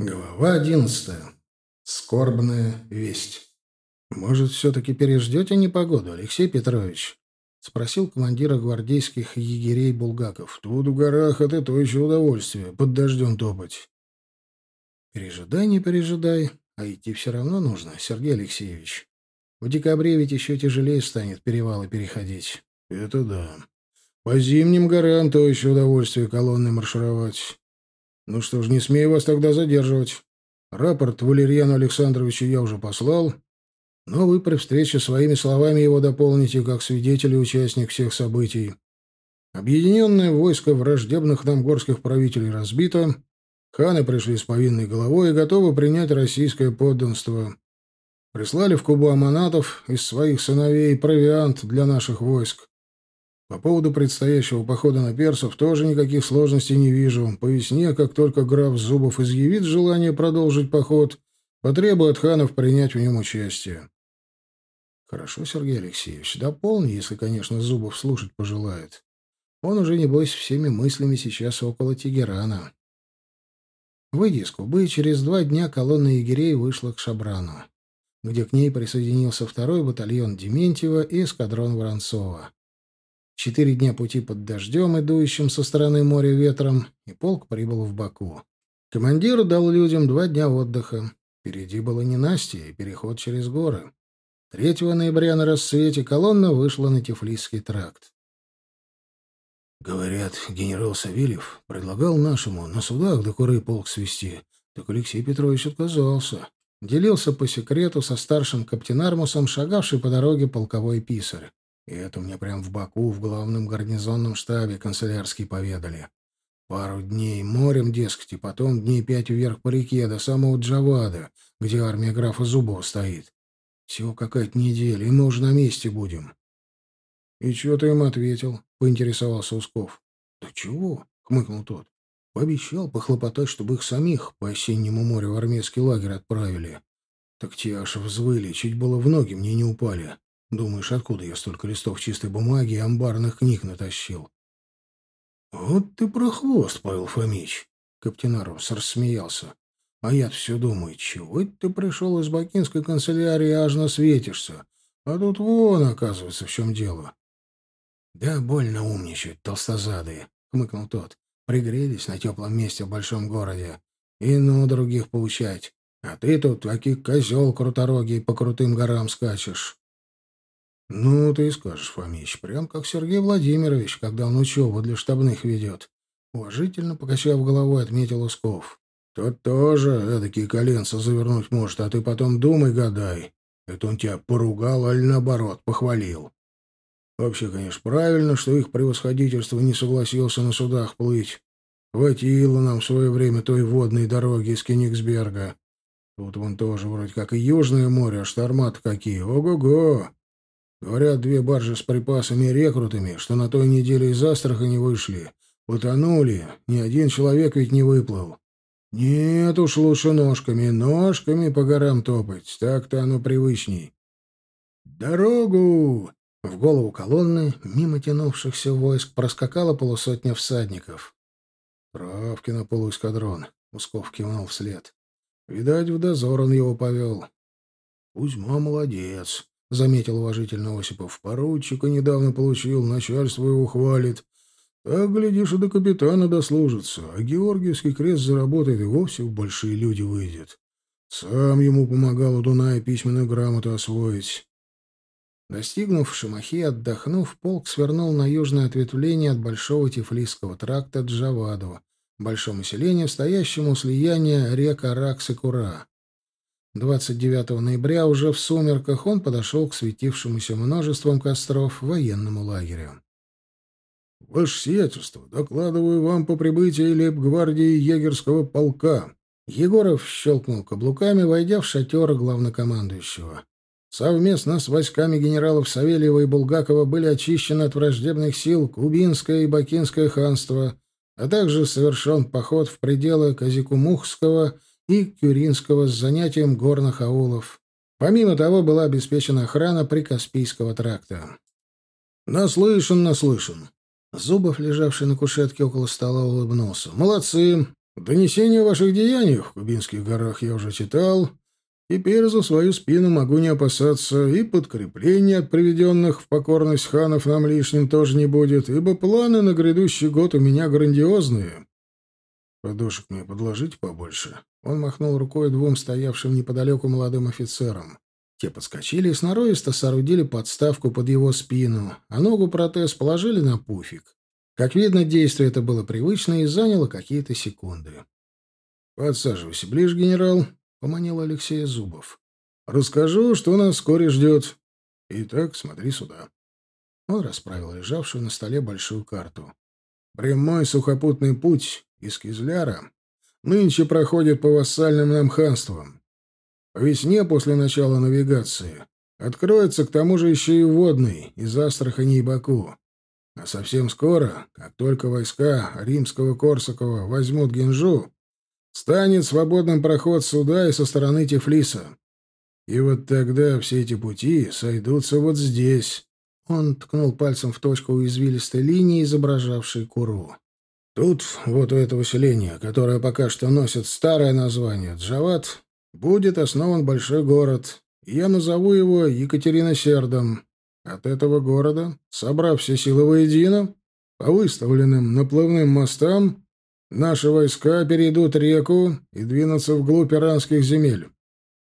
Глава одиннадцатая. Скорбная весть. «Может, все-таки переждете непогоду, Алексей Петрович?» — спросил командира гвардейских егерей Булгаков. «Тут в горах это то еще удовольствие, под дождем топать». «Пережидай, не пережидай, а идти все равно нужно, Сергей Алексеевич. В декабре ведь еще тяжелее станет перевалы переходить». «Это да. По зимним горам то еще удовольствие колонны маршировать». Ну что ж, не смею вас тогда задерживать. Рапорт Валерьяну Александровичу я уже послал, но вы при встрече своими словами его дополните как свидетель и участник всех событий. Объединенное войско враждебных нам горских правителей разбито, ханы пришли с повинной головой и готовы принять российское подданство. Прислали в Кубу аманатов из своих сыновей провиант для наших войск. По поводу предстоящего похода на персов тоже никаких сложностей не вижу. По весне, как только граф Зубов изъявит желание продолжить поход, потребую от ханов принять в нем участие. Хорошо, Сергей Алексеевич, дополни, если, конечно, Зубов слушать пожелает. Он уже, небось, всеми мыслями сейчас около Тегерана. Выйдя из Кубы, через два дня колонна егерей вышла к Шабрану, где к ней присоединился второй батальон Дементьева и эскадрон Воронцова. Четыре дня пути под дождем, идущим со стороны моря ветром, и полк прибыл в Баку. Командир дал людям два дня отдыха. Впереди было ненастье и переход через горы. 3 ноября на рассвете колонна вышла на Тифлисский тракт. Говорят, генерал Савельев предлагал нашему на судах до Куры полк свести, так Алексей Петрович отказался. Делился по секрету со старшим каптенармусом, шагавший по дороге полковой писарь. И это мне прям в Баку, в главном гарнизонном штабе канцелярский поведали. Пару дней морем, дескать, и потом дней пять вверх по реке до самого Джавада, где армия графа Зубова стоит. Всего какая-то неделя, и мы уже на месте будем. — И что ты им ответил? — поинтересовался Усков. — Да чего? — хмыкнул тот. — Пообещал похлопотать, чтобы их самих по осеннему морю в армейский лагерь отправили. Так те аж взвыли, чуть было в ноги мне не упали. Думаешь, откуда я столько листов чистой бумаги и амбарных книг натащил? — Вот ты прохвост, Павел Фомич! — Каптенарус рассмеялся. — А я все думаю, чего это ты пришел из бакинской канцелярии аж насветишься? А тут вон, оказывается, в чем дело. — Да больно умничают толстозадые, — хмыкнул тот. — Пригрелись на теплом месте в большом городе. И ну других поучать. А ты тут, таки козел круторогий, по крутым горам скачешь. «Ну, ты и скажешь, Фомич, прям как Сергей Владимирович, когда он учебу для штабных ведет». Уважительно покачав головой, отметил Усков. «Тот тоже эдакие коленца завернуть может, а ты потом думай, гадай. Это он тебя поругал, аль наоборот, похвалил. Вообще, конечно, правильно, что их превосходительство не согласился на судах плыть. Хватило нам в свое время той водной дороги из Кенигсберга. Тут вон тоже вроде как и Южное море, а шторма какие. Ого-го! Говорят, две баржи с припасами и рекрутами, что на той неделе из Астрахани вышли, потонули, ни один человек ведь не выплыл. Нет уж лучше ножками, ножками по горам топать, так-то оно привычней. «Дорогу!» В голову колонны, мимо тянувшихся войск, проскакала полусотня всадников. «Правки на полуэскадрон», — Усков кивнул вслед. «Видать, в дозор он его повел». «Кузьма молодец», — заметил уважительно Осипов. — Поручика недавно получил, начальство его хвалит. Так, глядишь, и до капитана дослужится, а Георгиевский крест заработает и вовсе в большие люди выйдет. Сам ему помогал у Дуная письменную грамоту освоить. Достигнув Шамахи, отдохнув, полк свернул на южное ответвление от Большого Тифлисского тракта Джаваду, большому селению, стоящему у слияния рек Аракс и Кура. 29 ноября уже в сумерках он подошел к светившемуся множеством костров военному лагерю. «Ваше сиятельство, докладываю вам по прибытии лейб-гвардии егерского полка». Егоров щелкнул каблуками, войдя в шатер главнокомандующего. Совместно с войсками генералов Савельева и Булгакова были очищены от враждебных сил Кубинское и Бакинское ханство, а также совершен поход в пределы Казикумухского и Кюринского с занятием горных аулов. Помимо того, была обеспечена охрана Прикаспийского тракта. «Наслышан, наслышан». Зубов, лежавший на кушетке около стола, улыбнулся. «Молодцы. Донесение о ваших деяниях в Кубинских горах я уже читал. Теперь за свою спину могу не опасаться, и подкрепления от приведенных в покорность ханов нам лишним тоже не будет, ибо планы на грядущий год у меня грандиозные. Подушек мне подложить побольше. Он махнул рукой двум стоявшим неподалеку молодым офицерам. Те подскочили и сноровисто соорудили подставку под его спину, а ногу протез положили на пуфик. Как видно, действие это было привычное и заняло какие-то секунды. «Подсаживайся ближе, генерал», — поманил Алексея Зубов. «Расскажу, что нас вскоре ждет. Итак, смотри сюда». Он расправил лежавшую на столе большую карту. «Прямой сухопутный путь из Кизляра нынче проходит по вассальным нам ханствам. По весне после начала навигации откроется к тому же еще и водный из Астрахани и Баку. А совсем скоро, как только войска римского Корсакова возьмут Гинжу, станет свободным проход сюда и со стороны Тифлиса. И вот тогда все эти пути сойдутся вот здесь. Он ткнул пальцем в точку у извилистой линии, изображавшей Куру. Тут, вот у этого селения, которое пока что носит старое название Джават, будет основан большой город, я назову его Екатериносердом. От этого города, собрав все силы воедино, по выставленным наплывным мостам, наши войска перейдут реку и двинутся вглубь иранских земель.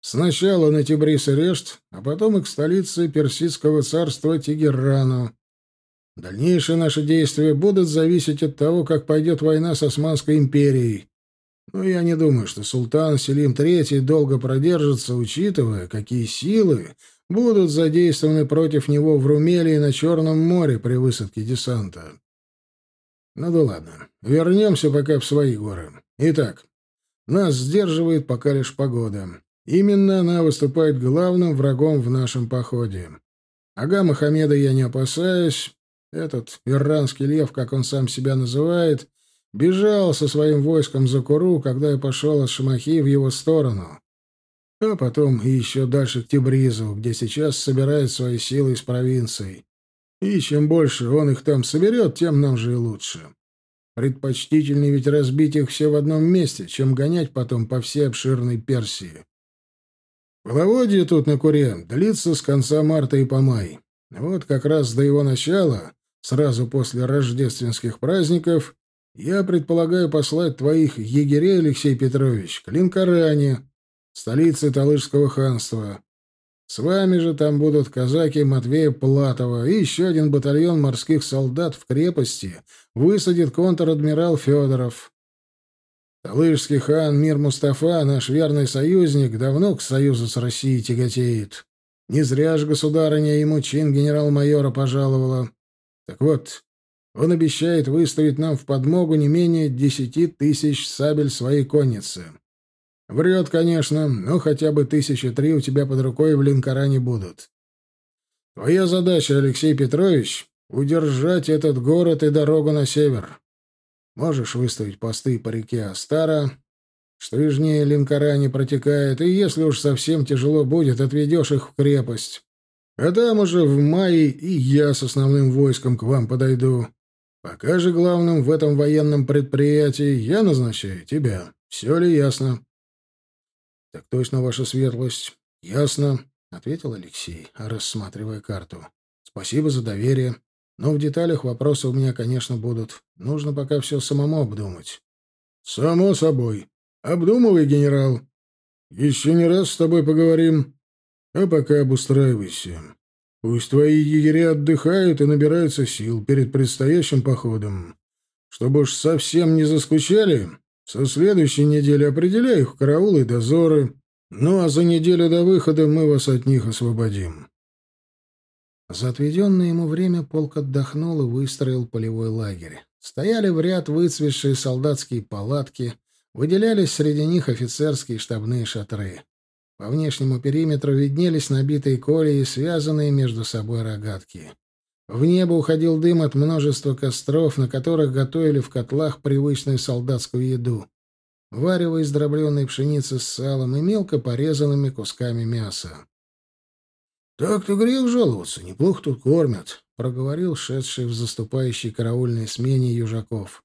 Сначала на Тибрис и Решт, а потом и к столице персидского царства Тегерану. Дальнейшие наши действия будут зависеть от того, как пойдет война с Османской империей. Но я не думаю, что султан Селим III долго продержится, учитывая, какие силы будут задействованы против него в Румелии на Черном море при высадке десанта. Ну да ладно, вернемся пока в свои горы. Итак, нас сдерживает пока лишь погода. Именно она выступает главным врагом в нашем походе. Ага Мохаммеда я не опасаюсь, этот иранский лев, как он сам себя называет, бежал со своим войском за Куру, когда я пошел от Шамахи в его сторону. А потом еще дальше к Тибризу, где сейчас собирает свои силы из провинций. И чем больше он их там соберет, тем нам же и лучше. Предпочтительнее ведь разбить их все в одном месте, чем гонять потом по всей обширной Персии. Половодье тут на Куре длится с конца марта и по май. Вот как раз до его начала Сразу после рождественских праздников я предполагаю послать твоих егерей, Алексей Петрович, к Линкоране, столице Талышского ханства. С вами же там будут казаки Матвея Платова и еще один батальон морских солдат в крепости высадит контр-адмирал Федоров. Талышский хан Мир Мустафа, наш верный союзник, давно к союзу с Россией тяготеет. Не зря же государыня ему чин генерал-майора пожаловала. Так вот, он обещает выставить нам в подмогу не менее десяти тысяч сабель своей конницы. Врет, конечно, но хотя бы тысячи три у тебя под рукой в Линкоране будут. Твоя задача, Алексей Петрович, — удержать этот город и дорогу на север. Можешь выставить посты по реке Астара, что южнее Линкоране протекает, и если уж совсем тяжело будет, отведешь их в крепость. А там уже в мае и я с основным войском к вам подойду. Пока же главным в этом военном предприятии я назначаю тебя. Все ли ясно? — Так точно, ваша светлость. — Ясно, — ответил Алексей, рассматривая карту. — Спасибо за доверие. Но в деталях вопросы у меня, конечно, будут. Нужно пока все самому обдумать. — Само собой. Обдумывай, генерал. Еще не раз с тобой поговорим. А пока обустраивайся. Пусть твои егеря отдыхают и набираются сил перед предстоящим походом. Чтобы уж совсем не заскучали, со следующей недели определяй их караулы и дозоры. Ну а за неделю до выхода мы вас от них освободим. За отведенное ему время полк отдохнул и выстроил полевой лагерь. Стояли в ряд выцветшие солдатские палатки, выделялись среди них офицерские штабные шатры. По внешнему периметру виднелись набитые колеи и связанные между собой рогатки. В небо уходил дым от множества костров, на которых готовили в котлах привычную солдатскую еду. Варево из дробленной пшеницы с салом и мелко порезанными кусками мяса. — Так-то грех жаловаться, неплохо тут кормят, — проговорил шедший в заступающей караульной смене южаков. —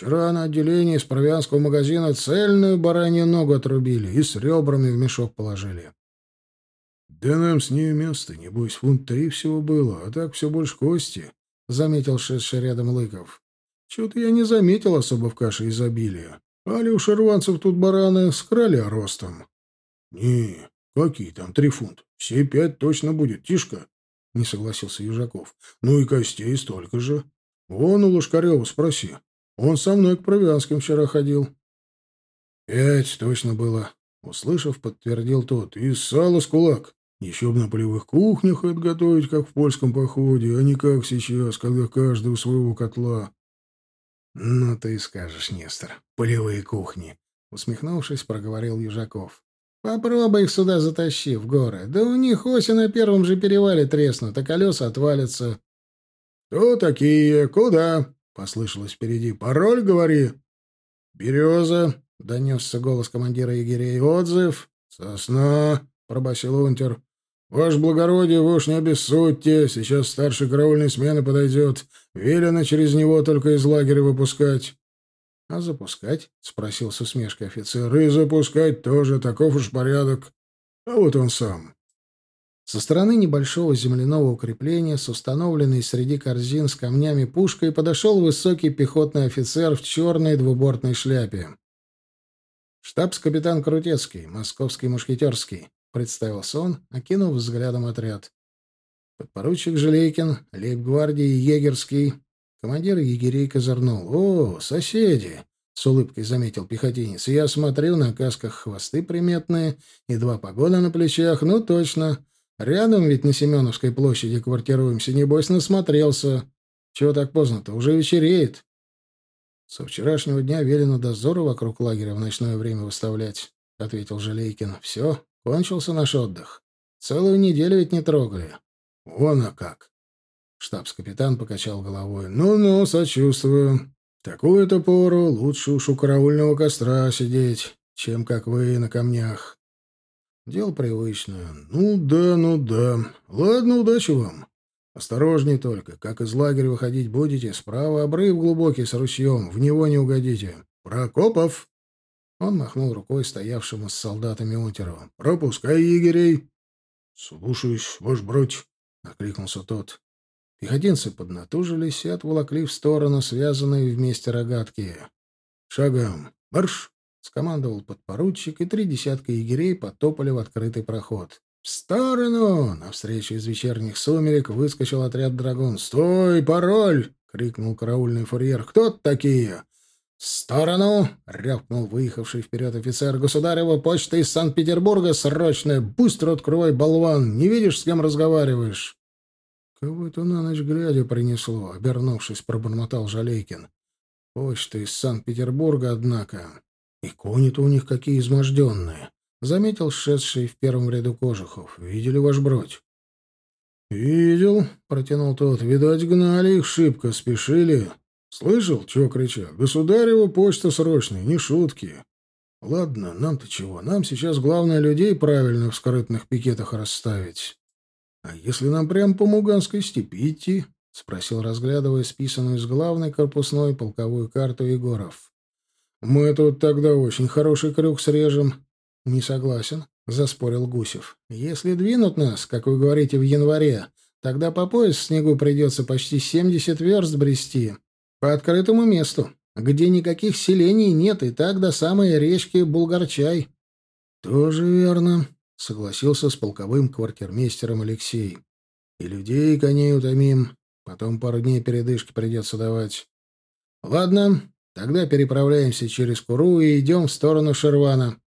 Вчера на отделении из провианского магазина цельную баранью ногу отрубили и с ребрами в мешок положили. «Да нам с ней место, небось, фунт три всего было, а так все больше кости», — заметил шедший рядом Лыков. «Чего-то я не заметил особо в каше изобилия. Али у шерванцев тут бараны с короля ростом». «Не, какие там три фунта? Все пять точно будет, Тишка», — не согласился Южаков. «Ну и костей столько же. Вон у Лошкарева спроси. Он со мной к Провианским вчера ходил». «Пять точно было», — услышав, подтвердил тот. «И сало с кулак». Еще бы на полевых кухнях это как в польском походе, а не как сейчас, когда каждый у своего котла. — Ну, ты скажешь, Нестор, полевые кухни, — усмехнувшись, проговорил Южаков. — Попробуй их сюда затащи, в горы. Да у них оси на первом же перевале треснут, а колеса отвалятся. — Кто такие? Куда? — послышалось впереди. — Пароль, говори. — Береза, — донесся голос командира егерей. — Отзыв. — Сосна, — пробасил унтер. «Ваше благородие, вы уж не обессудьте, сейчас старший караульной смены подойдет. Велено через него только из лагеря выпускать». «А запускать?» — спросил с усмешкой офицер. «И запускать тоже, таков уж порядок. А вот он сам». Со стороны небольшого земляного укрепления с установленной среди корзин с камнями пушкой подошел высокий пехотный офицер в черной двубортной шляпе. «Штабс-капитан Крутецкий, московский мушкетерский», — представился он, окинув взглядом отряд. Подпоручик Желейкин, лейб-гвардии Егерский, командир егерей козырнул. «О, соседи!» — с улыбкой заметил пехотинец. «Я смотрю, на касках хвосты приметные и два погода на плечах. Ну, точно. Рядом ведь на Семеновской площади квартируемся. Небось, насмотрелся. Чего так поздно-то? Уже вечереет». «Со вчерашнего дня велено дозоры вокруг лагеря в ночное время выставлять», — ответил Желейкин. «Все, Кончился наш отдых. Целую неделю ведь не трогали. Вон а как. Штабс-капитан покачал головой. «Ну-ну, сочувствую. Такую-то пору лучше уж у караульного костра сидеть, чем как вы на камнях. Дело привычное. Ну да, ну да. Ладно, удачи вам. Осторожней только. Как из лагеря выходить будете, справа обрыв глубокий с ручьем, в него не угодите. Прокопов!» Он махнул рукой стоявшему с солдатами унтеру. «Пропускай егерей!» «Слушаюсь, ваш брать!» — накликнулся тот. Пехотинцы поднатужились и отволокли в сторону связанные вместе рогатки. «Шагом! Марш!» — скомандовал подпоручик, и три десятка егерей потопали в открытый проход. «В сторону!» — навстречу из вечерних сумерек выскочил отряд драгун. «Стой! Пароль!» — крикнул караульный фурьер. «Кто такие?» сторону!» — рявкнул выехавший вперед офицер. «Государева почта из Санкт-Петербурга срочная! Быстро открывай, болван! Не видишь, с кем разговариваешь?» «Кого это на ночь глядя принесло?» — обернувшись, пробормотал Жалейкин. «Почта из Санкт-Петербурга, однако. И кони-то у них какие изможденные!» — заметил шедший в первом ряду кожухов. «Видели ваш бродь?» «Видел», — протянул тот. «Видать, гнали их шибко, спешили. Слышал, чего кричат? Государева почта срочная, не шутки. Ладно, нам-то чего? Нам сейчас главное людей правильно в скрытных пикетах расставить. А если нам прямо по Муганской степи идти? — спросил, разглядывая списанную из главной корпусной полковую карту Егоров. — Мы тут тогда очень хороший крюк срежем. — Не согласен, — заспорил Гусев. — Если двинут нас, как вы говорите, в январе, тогда по пояс в снегу придется почти семьдесят верст брести. По открытому месту, где никаких селений нет, и так до самой речки Булгарчай. — Тоже верно, — согласился с полковым квартирмейстером Алексей. — И людей, и коней утомим. Потом пару дней передышки придется давать. — Ладно, тогда переправляемся через Куру и идем в сторону Шервана.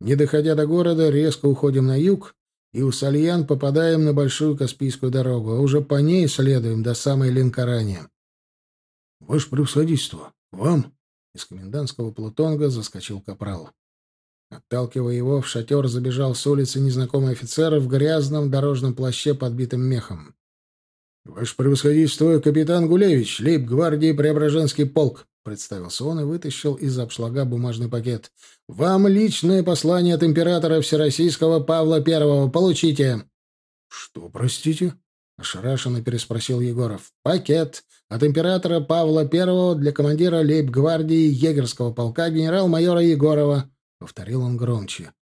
Не доходя до города, резко уходим на юг, и у Сальян попадаем на Большую Каспийскую дорогу, а уже по ней следуем до самой Ленкарани. «Ваше превосходительство! Вам!» Из комендантского плутонга заскочил капрал. Отталкивая его, в шатер забежал с улицы незнакомый офицер в грязном дорожном плаще, подбитым мехом. «Ваше превосходительство, капитан Гулевич, лейб-гвардии Преображенский полк», — представился он и вытащил из обшлага бумажный пакет. «Вам личное послание от императора Всероссийского Павла Первого. Получите!» «Что, простите?» — ошарашенно переспросил Егоров. «Пакет от императора Павла I для командира лейб-гвардии егерского полка генерал-майора Егорова», — повторил он громче.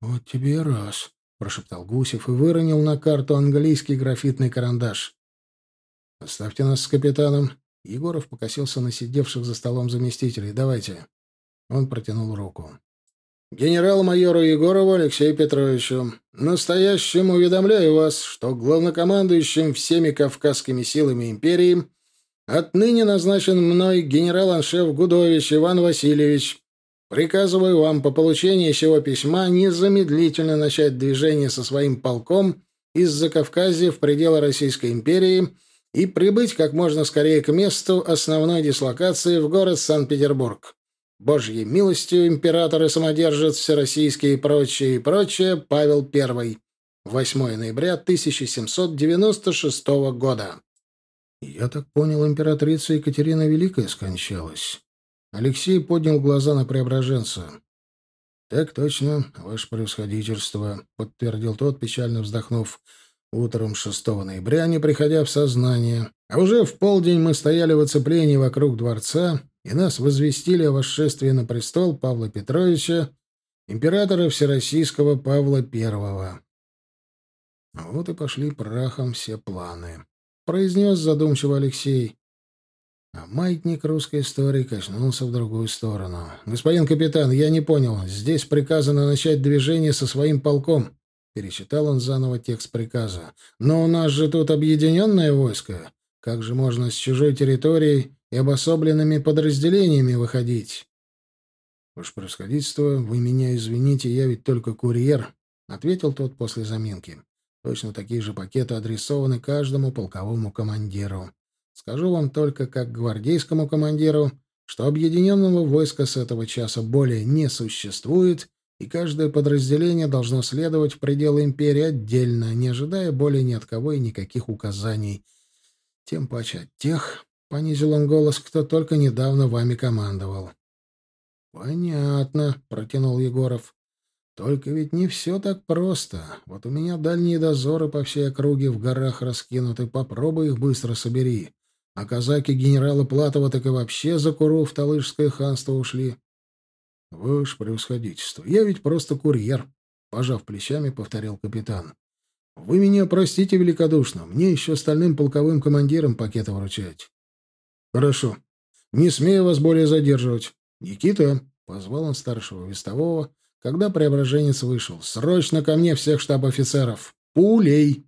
«Вот тебе и раз», — прошептал Гусев и выронил на карту английский графитный карандаш. «Оставьте нас с капитаном». Егоров покосился на сидевших за столом заместителей. «Давайте». Он протянул руку. Генерал-майору Егорову Алексею Петровичу, настоящим уведомляю вас, что главнокомандующим всеми кавказскими силами империи отныне назначен мной генерал-аншеф Гудович Иван Васильевич. Приказываю вам по получении сего письма незамедлительно начать движение со своим полком из Закавказья в пределы Российской империи и прибыть как можно скорее к месту основной дислокации в город Санкт-Петербург. Божьей милостью император и самодержец всероссийский и прочее, и прочее, Павел I. 8 ноября 1796 года. Я так понял, императрица Екатерина Великая скончалась. Алексей поднял глаза на преображенца. «Так точно, ваше превосходительство», — подтвердил тот, печально вздохнув. Утром 6 ноября, не приходя в сознание, а уже в полдень мы стояли в оцеплении вокруг дворца, и нас возвестили о восшествии на престол Павла Петровича, императора Всероссийского Павла I. Вот и пошли прахом все планы, — произнес задумчиво Алексей. А маятник русской истории качнулся в другую сторону. «Господин капитан, я не понял. Здесь приказано начать движение со своим полком». Перечитал он заново текст приказа. «Но у нас же тут объединенное войско. Как же можно с чужой территорией и обособленными подразделениями выходить. — Ваше происходительство, вы меня извините, я ведь только курьер, — ответил тот после заминки. Точно такие же пакеты адресованы каждому полковому командиру. Скажу вам только, как гвардейскому командиру, что объединенного войска с этого часа более не существует, и каждое подразделение должно следовать в пределы империи отдельно, не ожидая более ни от кого и никаких указаний. Тем паче от тех, понизил он голос, кто только недавно вами командовал. Понятно, протянул Егоров. Только ведь не все так просто. Вот у меня дальние дозоры по всей округе в горах раскинуты, попробуй их быстро собери. А казаки генерала Платова так и вообще за Куру в Талышское ханство ушли. Ваше превосходительство, я ведь просто курьер, пожав плечами, повторил капитан. Вы меня простите великодушно, мне еще остальным полковым командирам пакеты вручать. «Хорошо. Не смею вас более задерживать. Никита!» — позвал он старшего вестового, когда преображенец вышел. «Срочно ко мне всех штаб-офицеров! Пулей!»